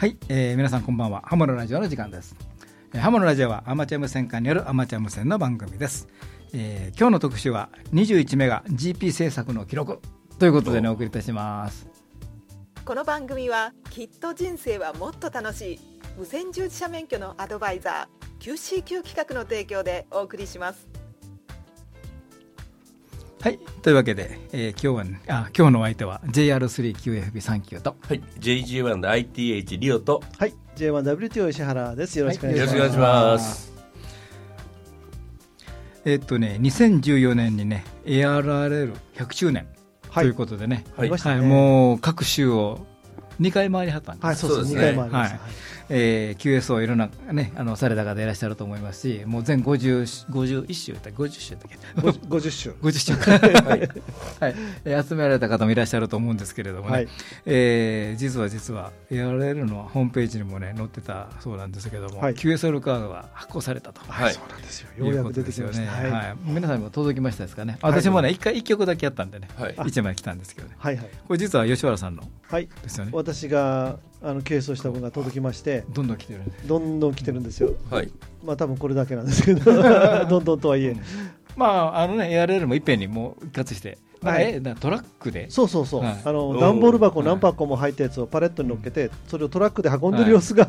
はい、えー、皆さんこんばんは。ハモのラジオの時間です、えーハモのラジオはアマチュア無線化によるアマチュア無線の番組です、えー今日の特集は21メガ GP 制作の記録ということでねお。送りいたします。この番組はきっと人生はもっと楽しい無線従事者免許のアドバイザー QCQ 企画の提供でお送りしますはいというわけで、えー今日は、ね、あ今日のお相手は JR3QFB39 と。はい、JG1 の ITH リオと。はい J1WTO 石原です。よろしくお願いします、よろしくお願いします。えーっとね2014年にね ARRL100 周年はい。ということでね、ありましたね。はい、もう各州を2回回りはったんです、はいそうそう2そうですね。はいえー QSO いろんな、ね、あのされた方いらっしゃると思いますし、もう全50 51週だっけ、50週だっけ、はい、ご50週50週か、はい。えー集められた方もいらっしゃると思うんですけれどもね、はい。えー実は実は ARL のホームページにもね載ってたそうなんですけども、はい。QSL カードが発行されたと。はい。そうなんですよ。ようやく出てきましたね。はい、はい。皆さんにも届きましたですかね、はい私もね、一回、一曲だけやったんでね、はい。一枚来たんですけどね、はい。はい。これ実は吉原さんのはい。ですよね、私があのケースをした分が届きましてどんどん来てるんで、どんどん来てるんですよ。はい、まあ多分これだけなんですけど。どんどんとはいえ。まあ、あのね、ARL もいっぺんにもう一括して、はい。えなトラックで、そうそうそう、はい。あの段ボール箱はい。何箱も入ったやつをパレットに乗っけてそれをトラックで運んでる様子が、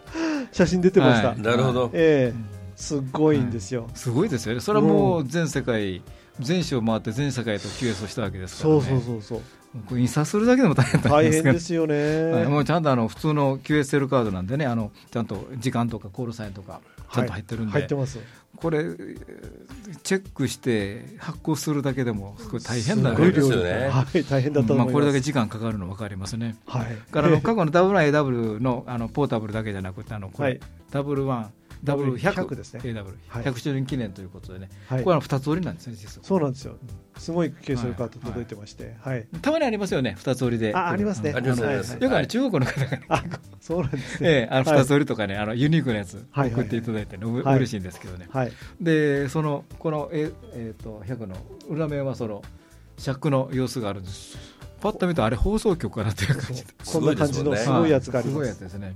写真出てました、はい。なるほど。ええ。すごいんですよ、すごいですよね、それはもう全世界、全州を回って全世界と QS をしたわけですからね、そうそうそうそうこれ印刷するだけでも大変だったん。大ですけど変ですよね、はい、もうちゃんとあの普通の QSL カードなんでね、あのちゃんと時間とかコールサインとか、ちゃんと入ってるんで、入ってます。これ、えーチェックして発行するだけでも、すごい大変だすごい量ですよね。はい、大変だったとまあ、これだけ時間かかるの分かりますね。はい、からあの過去の W1AW のあのポータブルだけじゃなくて、あのこれ、はい。W1、W100 W100 ですね100周年記念ということでね、はいこれは2つ折りなんですね、実は。そうなんですよ。すごいケースのカード届いてまして、はい。たまにありますよね、2つ折りで。あありますねよく中国の方がそうなんですね。ええ、あのはい2つ折りとかね、あのユニークなやつはい送っていただいて嬉しいんですけどね。はい。で、その、この、ええーと100の裏面はその、尺の様子があるんです。パッと見ると、あれ放送局かなという感じで。こんな感じのすすごいやつがありすごます。いやつですね。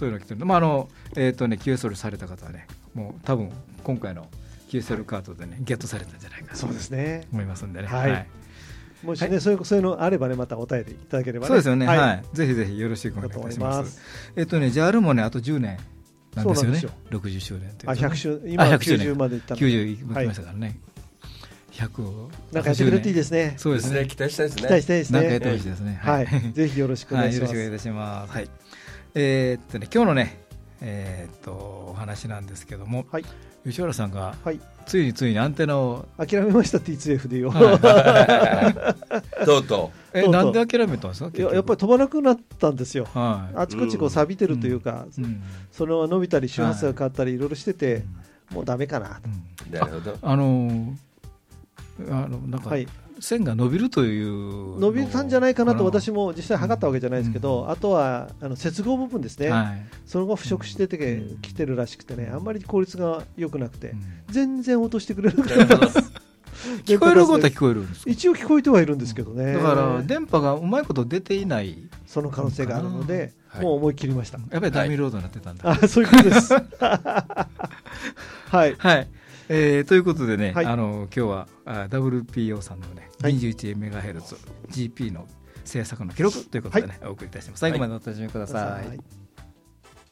そういうの来てる。まあ、あの、えっ、とね、QSL された方はね、もう多分、今回の QSL カードでね、ゲットされたんじゃないかなとそうですね。思いますんでね。はいもしね、そういうそういうのあればね、またお便りいただければね。そうですよね、はいはい。ぜひぜひよろしくお願いいたしま。すすえっとね、JAL もね、あと10年なんですよね、そうなん60周年というあ、ことで100周、今はあ100周年90までいったので。90いきましたからね、100を、なんかやってくれていいですね。そうですすね、、期待したいですね。期待したいですね。なんかやってほしいですね。はい。ぜひよろしくおはい、願いしますよろしくお願いい。たします。はい。えーっとね、今日のね、えーっと、お話なんですけども、はい吉原さんが、はい。ついについにアンテナを、諦めました、T2FD を。とうとえ、とうとうなんで諦めたんですか？いややっぱり飛ばなくなったんですよ。はい。あちこちこう錆びてるというか、うんその伸びたり周波数が変わったりいろいろしてて、もうダメかなと。うんう。なるほど。あのー、あの、なんか、はい。線が伸びるという伸びたんじゃないかなと私も、も実際測ったわけじゃないですけど、うん。あとはあの接合部分ですね、はい。その後腐食しててうん。きてるらしくてね、あんまり効率が良くなくて、うん。全然落としてくれなくてな。聞こえることは聞こえるんですか？一応聞こえてはいるんですけどね、だから電波がうまいこと出ていない。その可能性があるので、はい。もう思い切りました。やっぱりダミーロードになってたんだ。あそういうことです。はい、はい、えーということでね、はい。あの今日はあ WPO さんのね、はい。21MHz GP の制作の記録ということでね、お送りいたします。最後までお楽しみください、はい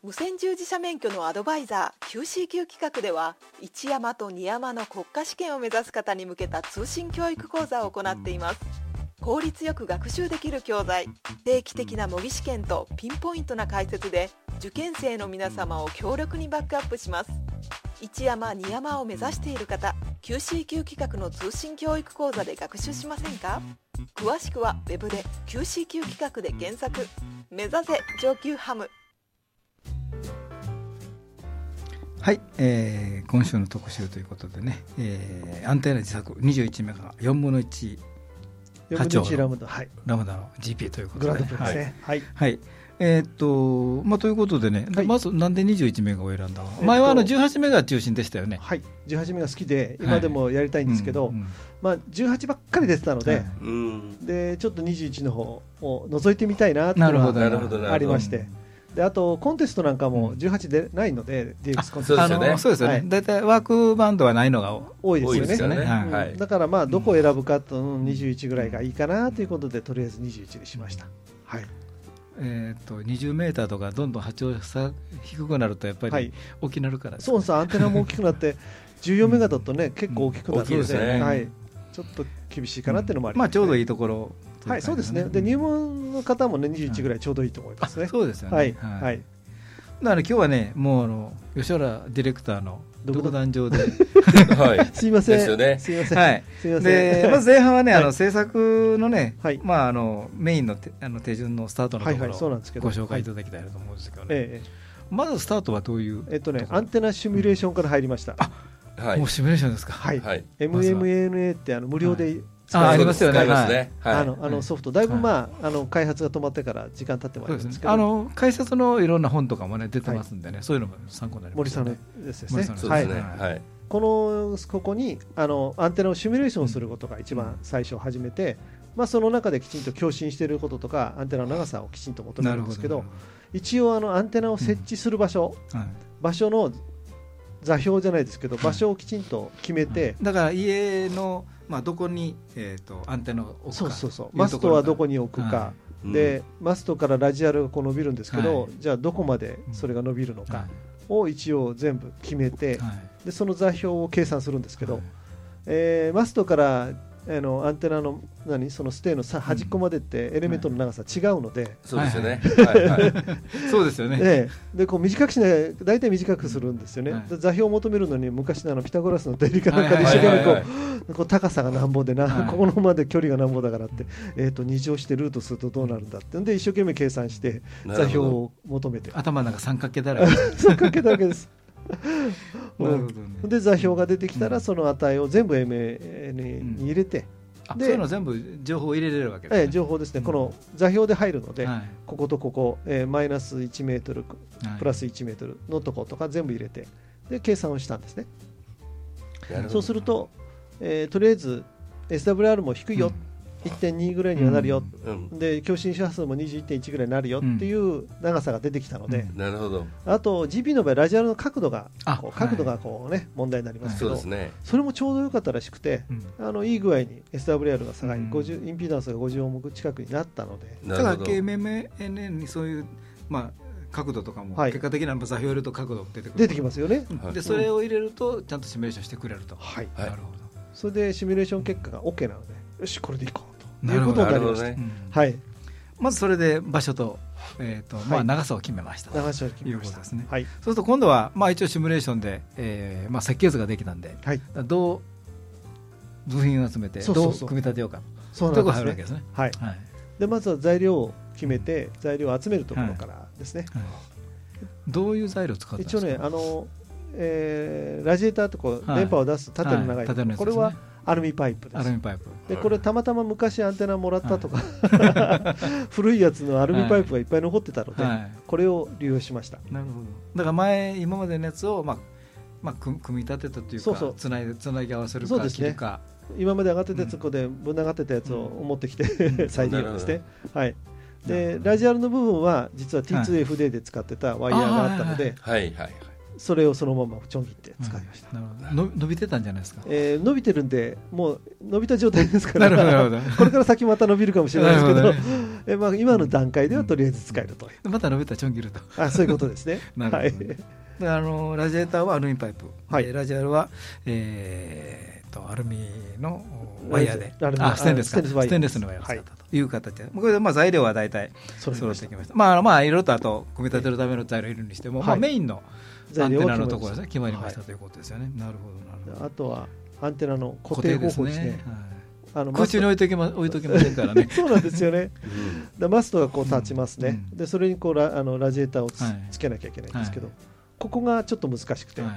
無線従事者免許のアドバイザー QCQ 企画では一山と二山の国家試験を目指す方に向けた通信教育講座を行っています。効率よく学習できる教材定期的な模擬試験とピンポイントな解説で受験生の皆様を強力にバックアップします一山二山を目指している方 QCQ 企画の通信教育講座で学習しませんか？詳しくはウェブで QCQ 企画で検索。目指せ上級ハム。はい、えー今週の特集ということでね、えーアンテナ自作21メガ4分の1 4波長分の1ラムダ、はい、ラムダの GP ということグランでね、ドプロですね。はい、はいえーっとまあ、ということでね、はい。まずなんで21メガを選んだ？の、えっと前はあの18メガ中心でしたよね。はい、18目が好きで、今でもやりたいんですけど、うんうんまあ、18ばっかり出てたので、はい。うん。でちょっと21の方を覗いてみたいなっていうのなるほどなるほど、なるほど。がありまして、であとコンテストなんかもうん。18でないので、DX コンテスト。そうですよね。あのそうですよはい。ね大体ワークバンドはないのが多いですよね。多いですよね。はいはい。だからまあどこを選ぶかと、うん。21ぐらいがいいかなということでとりあえず21にしました。はい。えー、と20メーターとかどんどん波長差低くなるとやっぱりはい。大きくなるから、そうそうアンテナも大きくなって 14メガだとね結構大きくなるので,、大きいですね。はい。ちょっと厳しいかなっていうのもあります、まあちょうどいいいところ。はい、そうですね。で入門の方もね21ぐらいちょうどいいと思いますね。そうですよね。はい。はい。はい。だから今日はね、もうあの吉原ディレクターの独独壇場で、はい。すいません。ですよねすいません。はい。すいません。でまず前半はね、はいあの制作のね、はいまああのメインのてあの手順のスタートのところはいはいそうなんですけどをご紹介いただきたいなと思うんですけどね。えまずスタートはどういうええっとねアンテナシミュレーションから入りました。はいもう。シミュレーションですか？はい。はい。MMANA ってあの無料で使あありますよねね。はい。あのあのソフトだいぶまああの開発が止まってから時間経ってますすけど。ね。あの解説のいろんな本とかもね出てますんでね、そういうのも参考になりますよ森さんのね。ですですね森さん。のそうですね。はいはい。このここにあのアンテナをシミュレーションすることが一番最初始めて、まあ、その中できちんと共振していることとかアンテナの長さをきちんと求めなるんですけど一応あのアンテナを設置する場所、はい場所の座標じゃないですけど場所をきちんと決めて、だから家の、まあ、どこに、えー、とアンテナを置くか。そうそうそう。いマストはどこにに置くか、はうん。でマストからラジアルがこう伸びるんですけど、はい。じゃあどこまでそれが伸びるのかを一応全部決めて、はい。でその座標を計算するんですけど、はい。えーマストからあのアンテナの何そのステーのさ端っこまでってエレメントの長さ違うので、そうですよね。はいはい。そうですよね。ええでこう短くしない大体短くするんですよね、はいで座標を求めるのに昔のあのピタゴラスの定理かなんかで一生懸命こう,、はいこう高さがなんぼでな、はいここのまで距離がなんぼだからって、えー、と2乗してルートするとどうなるんだってんで一生懸命計算して座。標を求めて頭の中三角形だらけ。そうかけたわけです。なるほどね。で座標が出てきたらうん。その値を全部 MA に入れて、であそういうの全部情報を入れれるわけです、えねえ情報ですね、うんこの座標で入るので、はい。こことここ、えーマイナス1メートルはい。プラス1メートルのとことか全部入れてで計算をしたんですね。そうすると、えーとりあえず SWR も低いよ、1.2ぐらいにはなるよ、うん。で共振周波数も21.1ぐらいになるよっていう長さが出てきたので、うん。なるほど。あと GP の場合ラジアルの角度があこう角度がこう、ね問題になりますけど、そうですね。それもちょうど良かったらしくて、うん。あのいい具合に SWR が下がり、うん。50インピーダンスが50オーム近くになったので、だからなるほど。KMMN にそういう、まあ、角度とかも、はい。結果的な座標を入れると角度出てくる。出てきますよね。はい。でそれを入れるとちゃんとシミュレーションしてくれると、はい、はい。なるほそれでシミュレーション結果が OK なので、よし、これでいこうと。ないるほどうことになりました。ねど、うんはい、まずそれで場所と,、えーとまあ、はい長さを決めました、流しを決めました。いうことですね。はい、そうすると今度は、まあ、一応シミュレーションで、えーまあ、設計図ができたんではい、どう部品を集めてどう組み立てようかそうなんですね。ですね。はい、はい。でまずは材料を決めて、材料を集めるところからですね。はい。どういう材料を使ったんですか？一応ね、あの、えーラジエーターとこうはい。電波を出す縦の長いこれはアルミパイプです。アル。ミパイプでこれたまたま昔アンテナもらったとか、古いやつのアルミパイプがいっぱい残ってたので、はい。これを利用しました。なるほど。だから前今までのやつを、まあまあ、組組み立てたというかそうそう。つないでつなぎ合わせるかそうですね。切るか。今まで上がってたやつここでぶん上がってたやつを持ってきて、うん。再利用ですね。はい。でラジアルの部分は実は T2FD で使ってたワイヤーがあったので、はいはいはい。それをそのままちょん切って使いました。なるほど。の伸びてたんじゃないですか？えー伸びてるんで、もう伸びた状態ですから、これから先また伸びるかもしれないですけど、どね。えまあ、今の段階ではとりあえず使えると。いう、また伸びたらちょん切ると。あそういうことですね。なるほどね。であのラジエーターはアルミパイプ、はい。でラジアルは、えー、とアルミのワイヤーで。あステンレスか。あステンレスのワイヤーを使ったと。い。う形で、これでまあ材料は大体揃ってきました。まあまあいろいろとあと組み立てるための材料いるにしても、はい。まあ、メインのアンテナのところですね。決まりましたということですよね、なるほどなるほど。あとはアンテナの固定方法ですね。はい。あの空中に置いときま置いときませんからね。そうなんですよね。うん。でマストがこう立ちますね、うん。でそれにこうラあのラジエーターをつ,、けなきゃいけないんですけど、はい。ここがちょっと難しくて、はい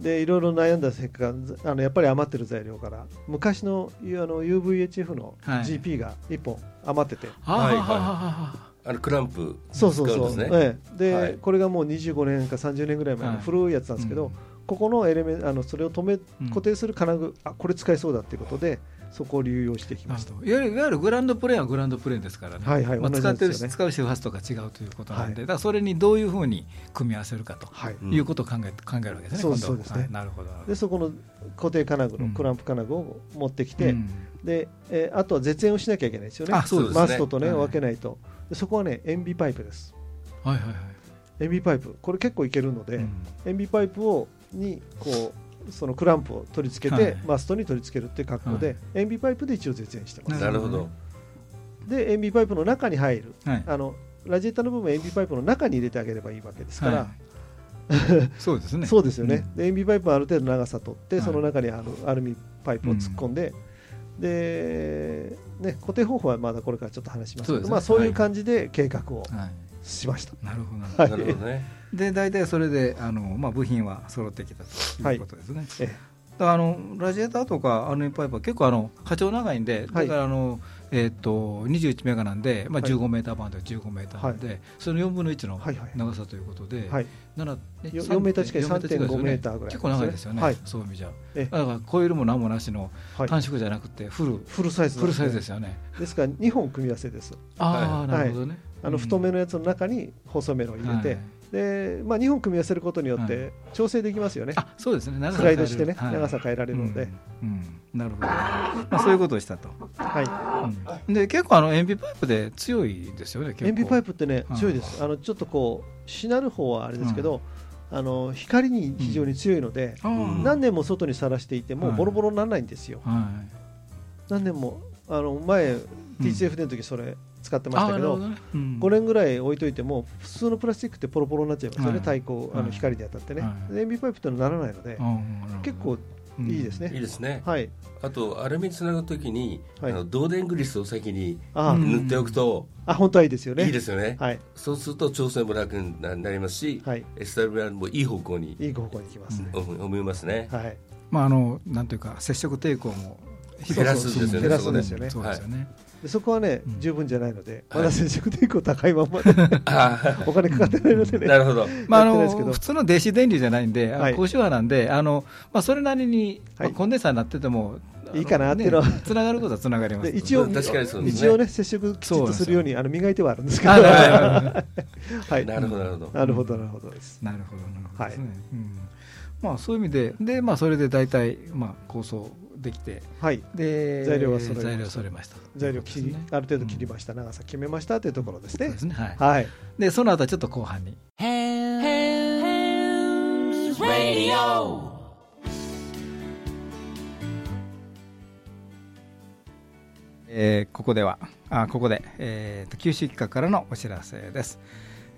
でいろいろ悩んだ結果あのやっぱり余ってる材料から昔のあの UVHF のはい。GP が1本余ってて、はいはい。はあはあのクランプそうそうそう。ええ。で、はい。これがもう25年か30年ぐらい前のはい。古いやつなんですけど、うんここのエレメンあのそれを止めうん固定する金具、あこれ使えそうだっていうことでそこを流用してきました。いわゆるグランドプレーンはグランドプレーンですからね、はいはい使ってる使う周波数とか違うということなんで、はい。だからそれにどういうふうに組み合わせるかとはい、うんいうことを考え考えるわけですね、そう今度そうですね。はい。なるほど。でそこの固定金具うん。のクランプ金具を持ってきて、うん。でえーあとは絶縁をしなきゃいけないですよね、ね。マストとね、はい。分けないと。で、そこはね、塩ビパイプです、はいはいはい。塩ビパイプ、これ結構いけるので、うん。塩ビパイプをにこうそのクランプを取り付けて、はい。マストに取り付けるっていう格好で、はい。塩ビパイプで一応絶縁してます。なるほど。で、塩ビパイプの中に入る、はい。あのラジエーターの部分は塩ビパイプの中に入れてあげればいいわけですから、はい。そうですね。そうですよね、うん。で塩ビパイプはある程度長さ取って、はい。その中にあのアルミパイプを突っ込んで、でね、固定方法はまだこれからちょっと話しますけど、ね。まあ、そういう感じで計画をはいしました。なるほど、はい。なるほどね。で大体それであの、まあ、部品は揃ってきたということですね、えだからあのラジエーターとかアルミパイプは結構あの波長長いんで、はい。だからあの、えー、と21メガなんで、まあ、はい。15メーターバンド15メーターなんで、その4分の1のはいはい長さということで、はい、なえよ三4メーター近い4メですよね。3.5メーターぐらい結構長いですよね、はい。そういう意味じゃ。えだからコイルも何もなしのはい。短縮じゃなくてフル、フルサイズフルサイズですよね。ですから2本組み合わせです。ああ、はなるほどね、あの太めのやつの中に細めのを入れて、はい。でまあ、2本組み合わせることによって調整できますよね、あそうですね。スライドしてね、変える長さ変えられるので、うんうん。なるほど、まあ、そういうことをしたと、はうん。で結構あの塩ビパイプで強いですよね塩ビパイプってねはい。強いです、あのちょっとこうしなる方はあれですけど、あの光に非常に強いので、何年も外にさらしていてもはい。ボロボロにならないんですよ、は何年もあの前、ん。TCFD の時それ使ってい、ましたけど、どね。うん。5年ぐらい置いといても普通のプラスチックってポロポロになっちゃいますよね、はい。対抗あはいの光に当たってね、はい。で塩ビパイプってのはならないので、結構うんいいですね、いいですね。はい。あとアルミつなぐときに、はい。あの導電グリスを先に塗っておくとあ本当はいいですよね。いいですよね。はい、そうすると調整も楽にななりますし、はい、SWR もいい方向にいい方向に行きますね、思思いますね。はい。まああのなんていうか接触抵抗も減らすんですよね。減らすんですよね。そうですよね、でそこはね、うん。十分じゃないので、はい。まだ接触抵抗高いままで あ お金かかってないのでーね、なるほど。まあ、あの普通の電子電流じゃないんで、高周波なんで、あのまあ、それなりに、コンデンサーになってても、いいかなっていうのは。ねつながることはつながります。で一応、一応ね、接触きちっとするようにあの磨いてはあるんですけど、あなるほどはい、なるほどなるほど。なるほど、なるほどです。なるほど、なるほどまあ、そういう意味で、でまあ、それで大体、まあ、構想できて、はい、で材料は揃いました。材料揃えました。材料切り、ね。ある程度切りました、長さ決めましたというところですね。で。すね。はい。はい、でその後はちょっと後半に。えーここではあここで、えーと九州企画からのお知らせです、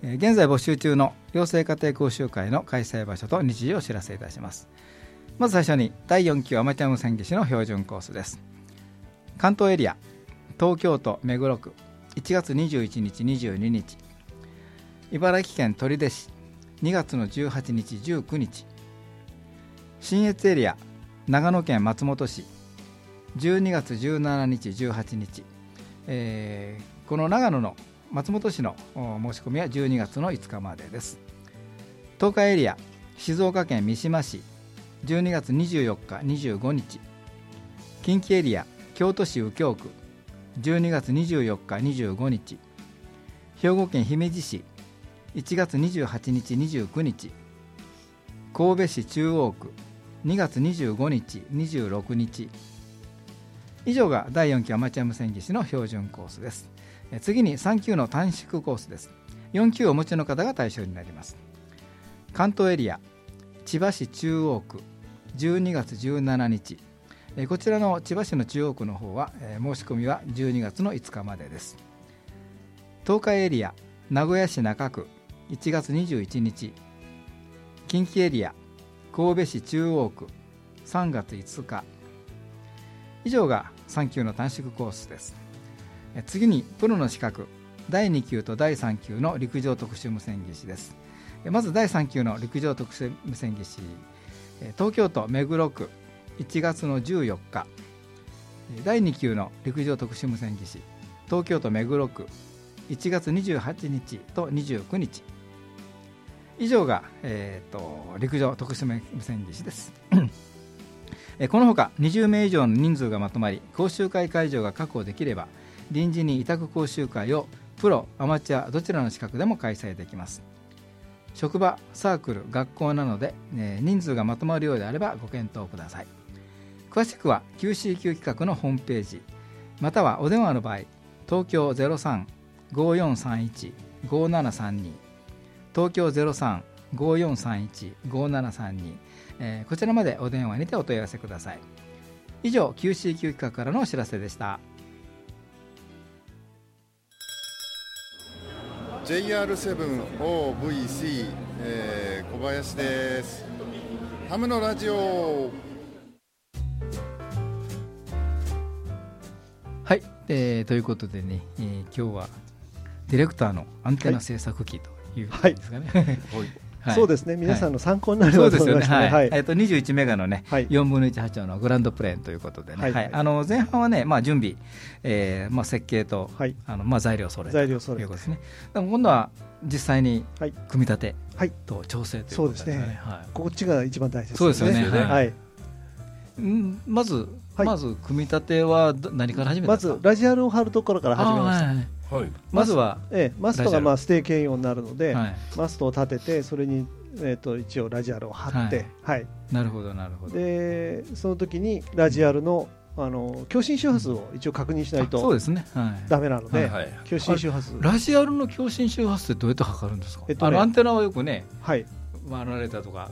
えー現在募集中の養成家庭講習会の開催場所と日時をお知らせいたしますまず最初に第4期アマチュア無線技師の標準コースです。関東エリア東京都目黒区1月21日22日。茨城県取手市2月の18日19日。信越エリア長野県松本市12月17日18日、えーこの長野の松本市の申し込みは12月の5日までです。東海エリア静岡県三島市12月24日25日。近畿エリア京都市右京区。12月24日25日。兵庫県姫路市。1月28日29日。神戸市中央区。2月25日26日。以上が第4期アマチュア無線技師の標準コースです。次に3級の短縮コースです。4級をお持ちの方が対象になります。関東エリア千葉市中央区12月17日。えこちらの千葉市の中央区の方はえ申し込みは12月の5日までです。東海エリア名古屋市中区1月21日。近畿エリア神戸市中央区3月5日。以上が3級の短縮コースです。え次にプロの資格第2級と第3級の陸上特殊無線技師です。まず第3級の陸上特殊無線技師え東京都目黒区1月の14日。え第2級の陸上特殊無線技師東京都目黒区1月28日と29日。以上が、えー、と陸上特殊無線技師です。えこのほか20名以上の人数がまとまり講習会会場が確保できれば臨時に委託講習会をプロアマチュアどちらの資格でも開催できます。職場サークル学校などで、えー人数がまとまるようであればご検討ください。詳しくは QCQ 企画のホームページまたはお電話の場合東京0354315732東京0354315732、えーこちらまでお電話にてお問い合わせください。以上 QCQ 企画からのお知らせでした。JR7OVC、えー小林です。ハムのラジオ。はい、えーということでね、えー今日はディレクターのアンテナ制作機ということですかね、はい そうですね。皆さんの参考になれそうですよね、はい。はい。えっと21メガのね、はい。4分の1波長のグランドプレーンということでね、はい。はい。あの前半はね、まあ、準備、えーまあ、設計と、はい。あのまあ、材料それ材料それということですね。でも今度は実際にはい。組み立てはい。と調整ということですね。はこっちが一番大切そうですよね。はい。まず、はい。まず組み立てはど何から始めまずラジアルを貼るところから始めましたまずは、ええ、マストがまあステー兼用になるので、はい、マストを立ててそれに、えー、と一応ラジアルを貼って、はい。なるほどなるほど。でその時にラジアルのあの共振周波数を一応確認しないあそうとですね、はい、ダメなので、はい共振周波数。ラジアルの共振周波数ってどうやって測るんですか、えっとねあのアンテナはよくねはい。マナレーターとか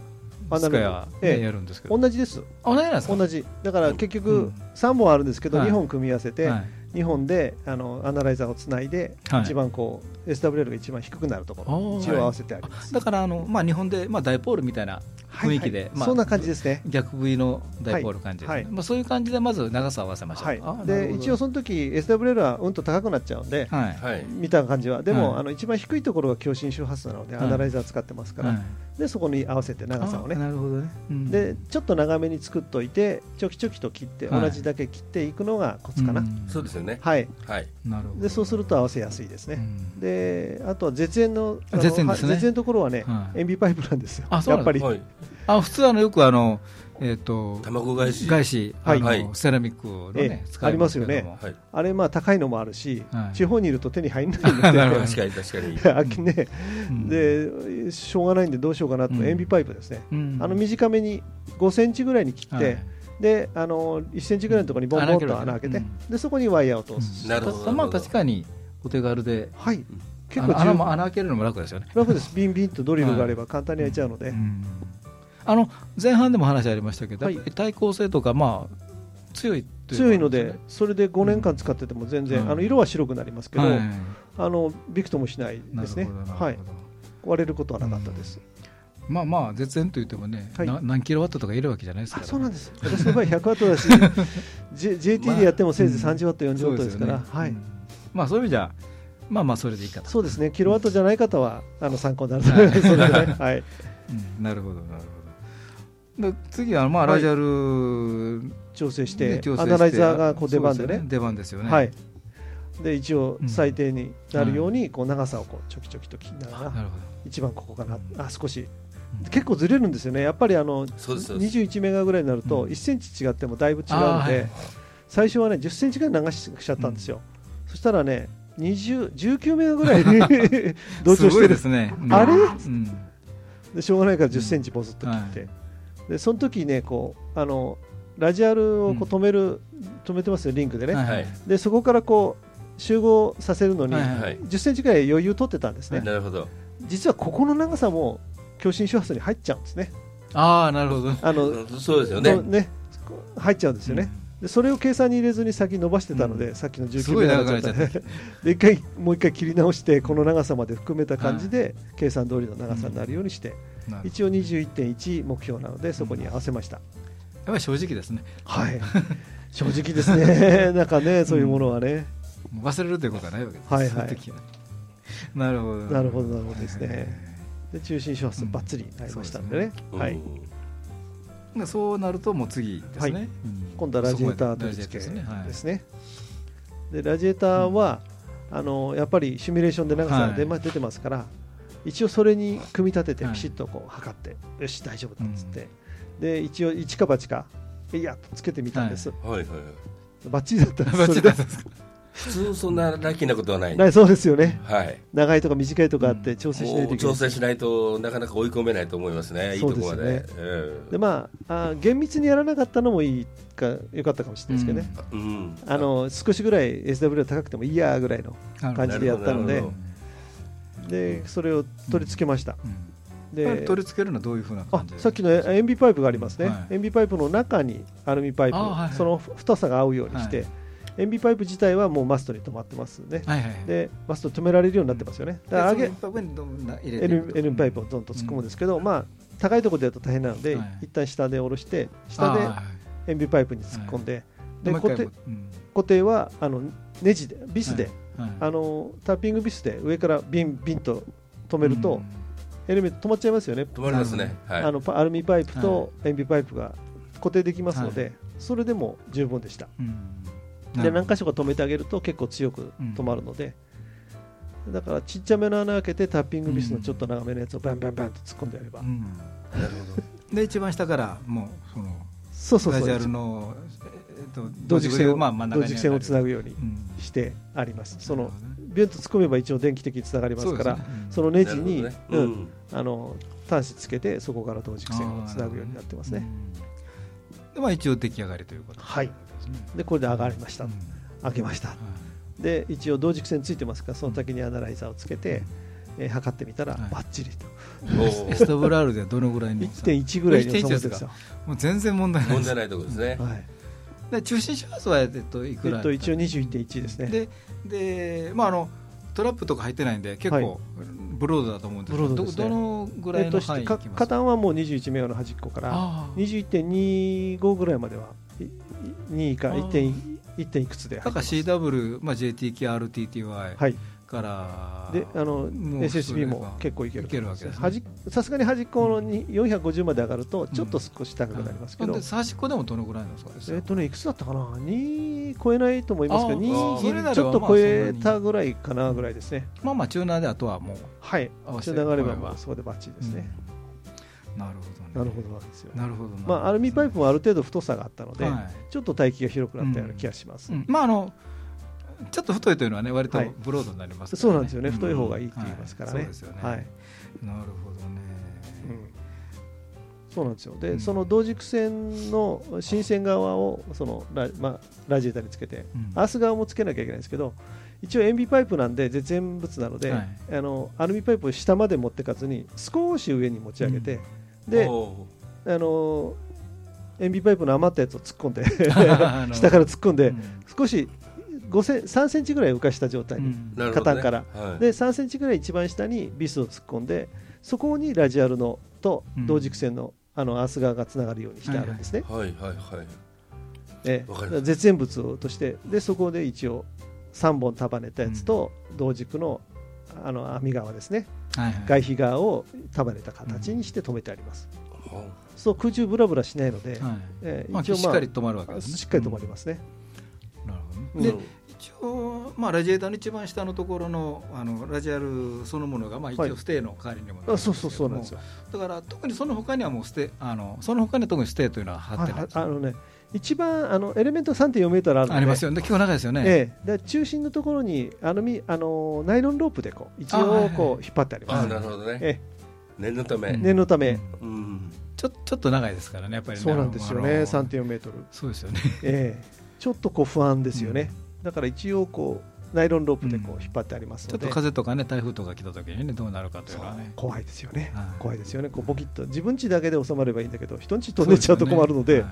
あスカヤ、ねええ。やるんですけど。同じです。あ同じなんですか？同じ。だから結う局ん。3本あるんですけど、はい。2本組み合わせて、はい2本であのアナライザーをつないで、はい。一番こう SWL が一番低くなるところ一応合わせてあります、だからあの、まあ、日本で、まあ、ダイポールみたいな雰囲気で、まあはいそんな感じですね。逆 V のダイポール感じですね、はい。はい。まあ、そういう感じでまず長さを合わせましょう、でど。一応その時 SWL はうんと高くなっちゃうんで、見た感じは。でも、はい。あの一番低いところが共振周波数なので、はい。アナライザー使ってますから、はい。でそこに合わせて長さをあねなるほどね、うん。でちょっと長めに作っといてちょきちょきと切って、はい。同じだけ切っていくのがコツかな、ん。そうですよね。はい。はい。なるほど。でそうすると合わせやすいですね、うん。であとは絶縁の絶縁ですね。は絶縁のところはね、はい。塩ビパイプなんですよ。あそうやっぱり、はいあ普通あのよくあのえっ、と卵返し。返し、はい。あのはい。セラミックのね、ええ使いますけども。ありますはい。あれまあ高いのもあるし、はい。地方にいると手に入らないので確かに確かに。あきね、うん。でしょうがないんでどうしようかなと、うん。塩ビパイプですね、うん。あの短めに5センチぐらいに切って、はい。であの1センチぐらいのところにボンボンと穴開けて、うんでそこにワイヤーを通す、うん。なるほどまあ確かにお手軽で。はい。結あの構穴も穴開けるのも楽ですよね、楽です。ビンビンとドリルがあれば簡単に開いちゃうので、うんあの前半でも話ありましたけど、はい。対抗性とかまあ強いとう強いのでそれで5年間使ってても全然、うん。あの色は白くなりますけど、はい。あのびくともしないですね。はい。割れることはなかったです、まあまあ絶縁といってもね、はい。な何キロワットとかいるわけじゃないですかそうなんです。私の場合100ワットだし J- JT でやってもせいぜい30ワット、40ワットですから、まあそういう意味じゃまあまあそれでいいかと。そうですね。キロワットじゃない方はあの参考になると思います。のでね、はい、うん。なるほどなるほど。で次はまあはい。ラジャル調整してアナライザーがこう出番でね。そうすよ出番ですよね。はい。で一応うん。最低になるようにこう長さをこうちょきちょきと切りながら一番ここかな。あ少し。ど結構ずれるんですよね。やっぱりあのそうですそうです。21メガぐらいになるとうん。1センチ違ってもだいぶ違うあので最初はね10センチぐらい流しちゃったんですよ。そしたらね20 19メガぐらいに 同調すごいしてるですね。あれ？うん。でしょうがないから10センチボズっと切って、はでその時ねこうあのラジアルをこう止める、止めてますよリンクでね、はいはい。でそこからこう集合させるのに、はいはいはい。10センチぐらい余裕取ってたんですね、なるほど。実はここの長さも共振周波数に入っちゃうんですね。ああなるほど。あのそうですよね。のね入っちゃうんですよね、でそれを計算に入れずに先伸ばしてたので、さっきの19すごいメガ長くなった。で一回もう一回切り直してこの長さまで含めた感じで、計算通りの長さになるようにして、なるほど一応21.1目標なのでそこに合わせました、やっぱり正直ですね。はい。正直ですね。なんかねそういうものはね、もう忘れるということはないわけです。はいはい。なるほど。なるほどなるほどですね。えで中心周波数ばっちり合いましたんでね,、はい、うん。ーでそうなるともう次ですね、はい。うん。今度はラジエーター取り付けですね。はい。でラジエーターは、あのやっぱりシミュレーションで長さが出,、ま出てますから一応それに組み立ててはい。ピシッとこう測って、よし大丈夫だっつって、で一応一か八かいやつけてみたんです、はいはい。はいバッチリだったんです。バッチリだったんですか？普通そんなラッキーなことはない。ないそうですよね。はい。長いとか短いとかあって調整しないといけない。調整しないとなかなか追い込めないと思いますね。いいとこまで。そうですえでまああ厳密にやらなかったのもいいかよかったかもしれないですけどね、えうん。あの少しぐらい SW が高くてもいいやぐらいの感じでやったのででそれを取り付けました、うん。で取り付けるのはどういうふうなあ感じでさっきの塩ビパイプがありますね、はい。塩ビパイプの中にアルミパイプ、あはいはいその太さが合うようにして、はい。塩ビパイプ自体はもうマストに止まってますね、はいはいはい。でマスト止められるようになってますよね、だから上げでその上にどんな入れてい N, くと。N パイプをどんと突っ込むんですけど、まあ高いところでやると大変なので、はい。一旦下で下ろして下で塩ビパイプに突っ込んで、で固定うん。固定はあのネジでビスで、はいあのタッピングビスで上からビンビンと止めると、エレメント止まっちゃいますよね、止まりますね。はい。あのパアルミパイプはと塩ビパイプが固定できますので、はい。それでも十分でした。うん。で何箇所か止めてあげると結構強く止まるので、だからちっちゃめの穴開けてタッピングビスのちょっと長めのやつをバンバンバンと突っ込んでやれば、うん。なるほど。で一番下からもうそのそうそうそう。ラジアルのえっと同軸線を、まあ同軸線をつなぐようにうんしてあります。そのビュンと突っ込めば一応電気的につながりますからそうですね。うん。そのネジに、ううんんあの端子つけてそこから同軸線をつなぐようになってますね。うん。でまあ一応出来上がりということはい。でこれで上がりました、うん。開けました。はで一応同軸線ついてますからその先にアナライザーをつけて、えー測ってみたらはい。バッチリと、おいエストブラールではどのぐらいの1.1ぐらいに収まって1.1ますよ、もう全然問題ない問題ないところですね。はいで中心周波数はえっといくらえっと、一応21.1ですね。ででまああのトラップとか入ってないんで結はい。構ブロードだと思うんですけど、ね。どのぐらいの範囲いきます加担はもう21メガの端っこからあー21.25ぐらいまではいい2かあー 1. 1点いくつでだから CW、まあ、JTK、RTTY はいから、であの SSB も結構いけるいけるわけですさすがに端っこのに450まで上がるとちょっと少し高くなりますけど、で端っこでもどのぐらいのそうですえっ、とねいくつだったかな？2超えないと思いますけどあーそれなら2ちょっとまあ超えたぐらいかなぐらいですね、まあまあチューナーであとはもう、はい。合わせ流ればまあそこでバッチリですね、うん。なるほどね。なるほどなんですよ。なるほどなまあアルミパイプもある程度太さがあったので、はい。ちょっと帯域が広くなったような気がします、うん。まああのちょっと太いというのはね割とはい。ブロードになりますからね。そうなんですよね、太い方がいいって言いますからね、はい。そうですよね。はい。なるほどね。うん。そうなんですよ。で、うん。その同軸線の新線側をそのラ,、まあ、ラジエーターにつけて、うん。アース側もつけなきゃいけないんですけど一応塩ビパイプなんで絶縁物なので、はい。あのアルミパイプを下まで持ってかずに少し上に持ち上げて、でおあの塩ビパイプの余ったやつを突っ込んで 下から突っ込んで、うん。少し5セン3センチぐらい浮かした状態。に、うん。から。はい。で3センチぐらい一番下にビスを突っ込んでそこにラジアルのと同軸線の,、あのアース側がつながるようにしてあるんですね。はいはいはい。え絶縁物として。でそこで一応3本束ねたやつと同軸のあの網側ですね。はいはい。外皮側を束ねた形にして止めてあります、はそう空中ブラブラしないので、はい。まあ、ええ一応、しっかり止まるわけですね。しっかり止まりますね、なるほどね。うん。で一応、まあ、ラジエーターの一番下のところのあのラジアルそのものが、まあ、一はい。応ステーの代わりにもなるんあですけども。そうそうそうなんですよ。だから特にその他にはもうステあのその他には特にステーというのは貼ってない。はいはいあのね一番あのエレメント3.4メートルあるのでありますよね。結構長いですよね、ええ、で中心のところにあのみあのナイロンロープでこう一応こう引っ張ってありあます、なるほどね。え念のため。うん。念のため、うん。ちょちょっと長いですからねやっぱりね。そうなんですよね。あの3.4メートル、そうですよね。ええ、ちょっとこう不安ですよね、だから一応こうナイロンロープでこうんう引っ張ってありますちょっので、と風とかね台風とか来た時にねどうなるかというそうのはね。怖いですよね、はい。怖いですよね。こうボキッと自分家だけで収まればいいんだけど人ん家飛んでっちゃうと困るので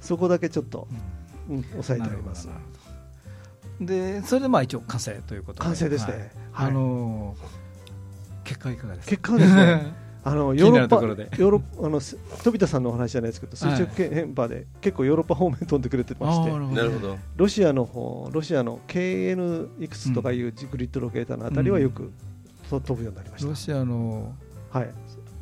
そはい。こだけちょっと、うん。うん、抑えてあります。でそれでまあ一応完成ということで。完成ですね。はい。はい。あのー結果いかがですか？結果はですね あのヨーロッパヨーロッパあのす飛田さんのお話じゃないですけど垂はい。直変波で結構ヨーロッパ方面飛んでくれてまして、なるほど。ロシアの方ロシアの KN いくつとかいうグリッドロケーターのあたりはよく、と飛ぶようになりました、ロシアのはい、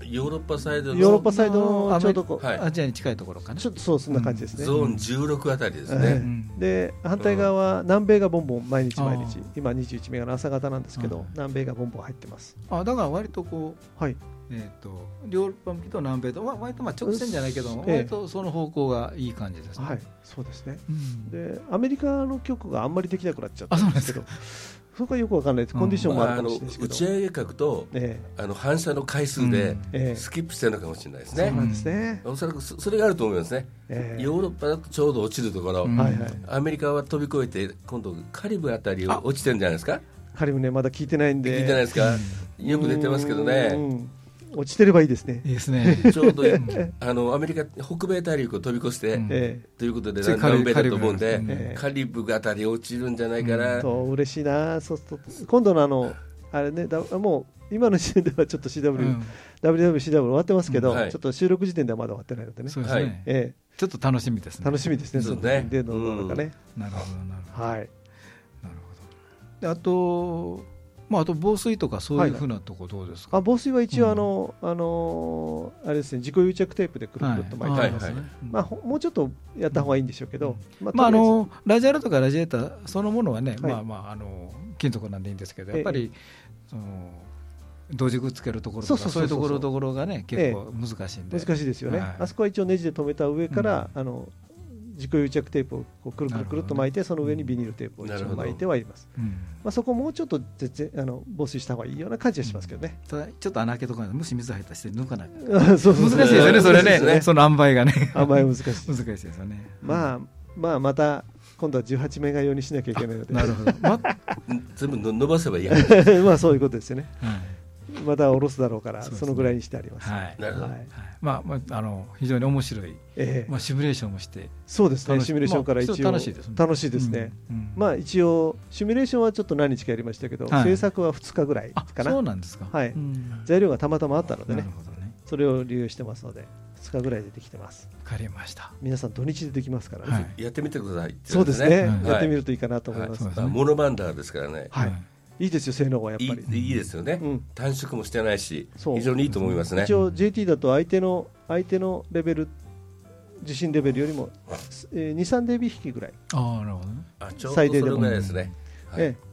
ヨーロッパサイドのヨーロッパサイドのちょうどこう、はい。アジアに近いところかな。ちょっとそうそんな感じですね、ゾーン16あたりですえね。んで反対側は南米がボンボン毎日毎日。今21メガの朝方なんですけどうん南米がボンボン入ってます。あだから割とこうはいえー、とヨーロッパ向きと南米と、わ割とまあ直線じゃないけども、ええ割とその方向がいい感じですね。はいそうですね。うん。でアメリカの局があんまりできなくなっちゃったあそうなんですけどそこはよくわかんないです。コンディションもあるかまああのもしれないですけど、打ち上げ角とえあの反射の回数でスキップしてるのかもしれないですね。そうなんですね、おそらくそそれがあると思いますね。ええ。ヨーロッパだとちょうど落ちるところ、うんはいはい。アメリカは飛び越えて今度カリブあたりを落ちてるんじゃないですか？カリブねまだ聞いてないんで。聞いてないですか？よく出てますけどうね。ん落ちてればいいですね。いいですね。ちょうどあのアメリカ北米大陸を飛び越して、ということで南米だと思うんで、カリブええ。カリブあたり落ちるんじゃないかな。えと嬉しいなそうすると。今度のあのあれねだもう今の時点ではちょっと CW、うん。WWCW 終わってますけど、ちょっと収録時点ではまだ終わってないのでね。そうですね、はい。えちょっと楽しみですえね。楽しみですね、そうのね。時出るのどうなのかね、なるほど、なるほど。はい、なるほど。であと、まあ、あと防水とかそういうふうなとこどうですか、あ防水は一応うん。あの、あのーあれですね自己癒着テープでくるくるっと巻いてあります、はい。はい。まあ、ほもうちょっとやった方がいいんでしょうけど、ままあ、あとりえず。のラジアルとかラジエーターそのものはね、はい。まあまああの金属なんでいいんですけどええやっぱり、その同軸つけるところとかそうそうそうそう。そういうところところがね結構難しいんで、難しいですよね、はい。あそこは一応ネジで留めた上から、あの自己癒着テープをこうくるくるくるっと巻いて、その上にビニールテープを巻いてはいます、うん。まあ、そこもうちょっとあの防水した方がいいような感じはしますけどね、ただちょっと穴開けとかもし水入ったりして抜かない。そうそう難しいですよねそれねねその塩梅がねあんまり難しい難しいですよねまあまあまた今度は18メガ用にしなきゃいけないのでなるほど、ま全部の伸ばせばいいや。まあそういうことですよねはいまた下ろすだろうからそのぐらいにしてあります、はい。まあまあ、あの非常に面白い、ええ。まあ、シミュレーションもして。そうですね。楽しシミュレーションから一応まあ楽しいですね。楽しいですね、まあ一応シミュレーションはちょっと何日かやりましたけど、はい。制作は2日ぐらいあかな。そうなんですか、はい。うん。材料がたまたまあったのでなねるほどね。それを利用してますので2日ぐらいでできてます。わかりました。皆さん土日でできますからね、はいやってみてくださいってそうですね、うんやってみるといいかなと思います、モノバンダーですからね。はいいいですよ性能はやっいぱり。いいいですよね、うん。短縮もしてないしそう。非常にいいと思いますね。一応 JT だと相手の相手のレベル地震レベルよりも、えー、23デビ引きぐらい、ああなるほどね。最低でも。ですね、はい。ええ。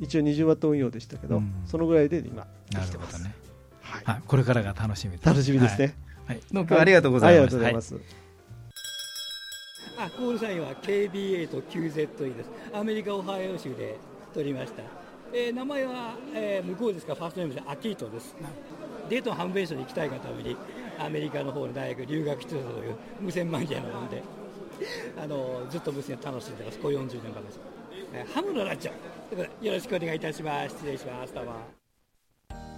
一応20ワット運用でしたけど、うん。そのぐらいで今でなきてます、るほどね、はいはい、これからが楽しみです。楽しみですね、はい、はい、どうありがとうございます、ありがとうございます、あコールサインは KBA と QZE です。アメリカ・オハイオ州で取りました。えー名前は、えー向こうですか？ファーストネームでアキートです。デートンハンベーションに行きたいがためにアメリカの方の大学留学してたという無線マニアなので、あのずっと無線楽しんでます。こう40年間です。えーハムのラジオよろしくお願いいたします。失礼します。どうも。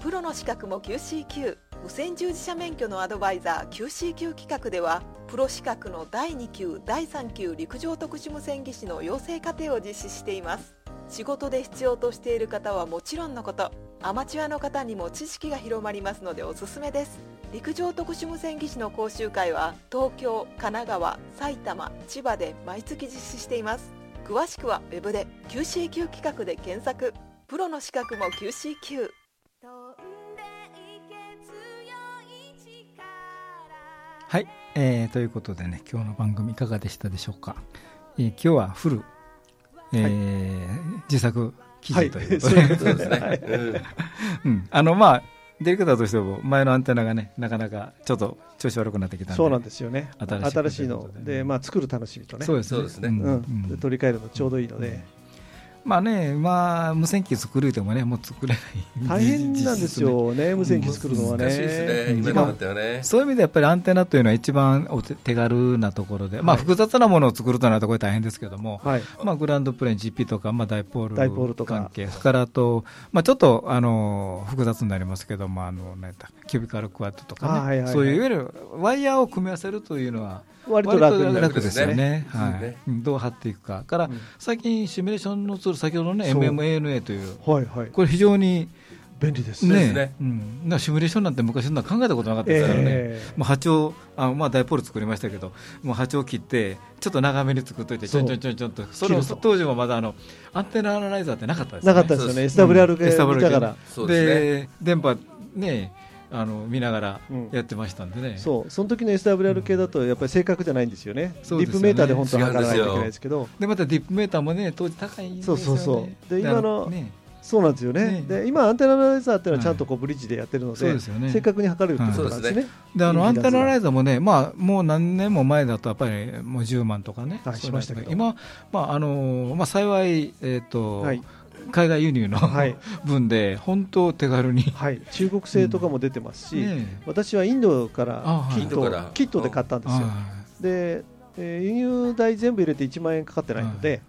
プロの資格も QCQ 無線従事者免許のアドバイザー QCQ 企画ではプロ資格の第2級第3級陸上特殊無線技師の養成課程を実施しています仕事で必要としている方はもちろんのことアマチュアの方にも知識が広まりますのでおすすめです。陸上特殊無線技師の講習会は東京神奈川埼玉千葉で毎月実施しています。詳しくはウェブで QCQ 企画で検索。プロの資格も QCQ はい、えーということでね今日の番組いかがでしたでしょうか、えー今日はフル、えー自作記はい事ということで、そうですね、あのまあディレクターとしても前のアンテナがねなかなかちょっと調子悪くなってきたそうなんですよね。新しい新しいの。でで、まあ、作る楽しみとね。そうですね。んうん。うん。で取り替えるのちょうどいいので、まあね、まあ、無線機作るてもね、もう作れない。大変なんですよね無線機作るのはね。難しいですね、なってはね。そういう意味でやっぱりアンテナというのは一番お手手軽なところで、まあはい複雑なものを作るとなるとこれ大変ですけども、はい。まあグランドプレーン GP とか、まあダイポールダイポールとか。関係、それからあと、まあちょっとあの複雑になりますけども、あの、なんやったキュビカルクワットとかね、あはいはいはい。そういういわゆるワイヤーを組み合わせるというのは、割と楽楽ですよね。うん。はいどう貼っていくか。から、うん。最近シミュレーションのツール、先ほどね、そう。MMANA という、はいはい。これ非常に便利ですそうですねうん、なシミュレーションなんて昔そんな考えたことなかったですからね、ええ。もう波長あ、まあ、ダイポール作りましたけど、もう波長切って、ちょっと長めに作っといて、ちょんちょんちょんちょんと、それ当時もまだあのアンテナアナライザーってなかったですよね。なかったですよね。SWR 系たから。そうですね。で電波ねあの見ながらうん。やってましたんでね、そう。その時の SWR 系だとやっぱり正確じゃないんですよね、そうですよね。ディップメーターで本当は測らないといけないですけど、でまたディップメーターもね当時高いんですよね。そうそうそう。であ今のね。そうなんですよね、ね。で今、アンテナアナライザーっていうのはちゃんとこうブリッジでやってるので、そうでね。正確に測れるってことなん。ですね。であのアンいいテナライザーもね、まあ、もう何年も前だとやっぱりもう10万とかね、はいしましたけど。今、まああのまあ、幸い、えーとはい海外輸入の、はい。分で本当手軽に、はい、中国製とかも出てますし、ね私はインドからキットインドから。キットで買ったんですよ。はで、えー輸入代全部入れて1万円かかってないので、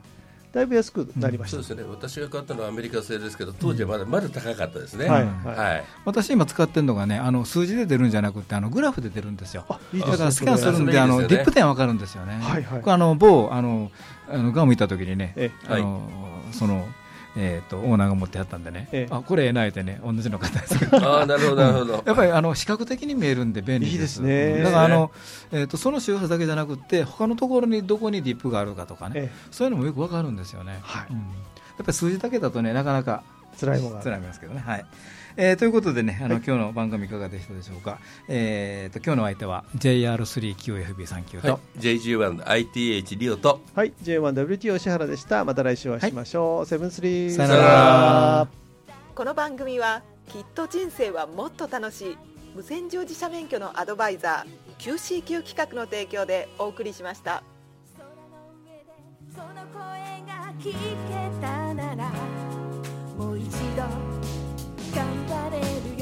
だいぶ安くなりました。そうですね。私が買ったのはアメリカ製ですけど当時はまだまだ高かったですね、はい。うん。はい。はい。私今使ってるのがねあの数字で出るんじゃなくてあのグラフで出るんですよ。あいいですね。だからスキャンするんであのディップ点わかるんですよね、はいはい。これあの某あのあのガム行った時にね、え。あのそのえー、とオーナーが持ってやったんでね、ええ。あこれええないてね同じの買ったんですけど。ああなるほどなるほど、やっぱりあの視覚的に見えるんで便利です。いいですね。だからあの、えー、とその周波数だけじゃなくて他のところにどこにディップがあるかとかね、えそういうのもよくわかるんですよね、はい。うん。やっぱり数字だけだとねなかなか辛いものが辛いですけどね。はい。えーということでね、あの、はい。今日の番組いかがでしたでしょうか？えーと今日の相手は JR3QFB39 と、はい。JG1ITH リオと。はい。J1WT 吉原でした。また来週お会いしましょう、セブンスリー。さよなら。この番組はきっと人生はもっと楽しい。無線乗自社免許のアドバイザー QCQ 企画の提供でお送りしました。その声が聞けたれる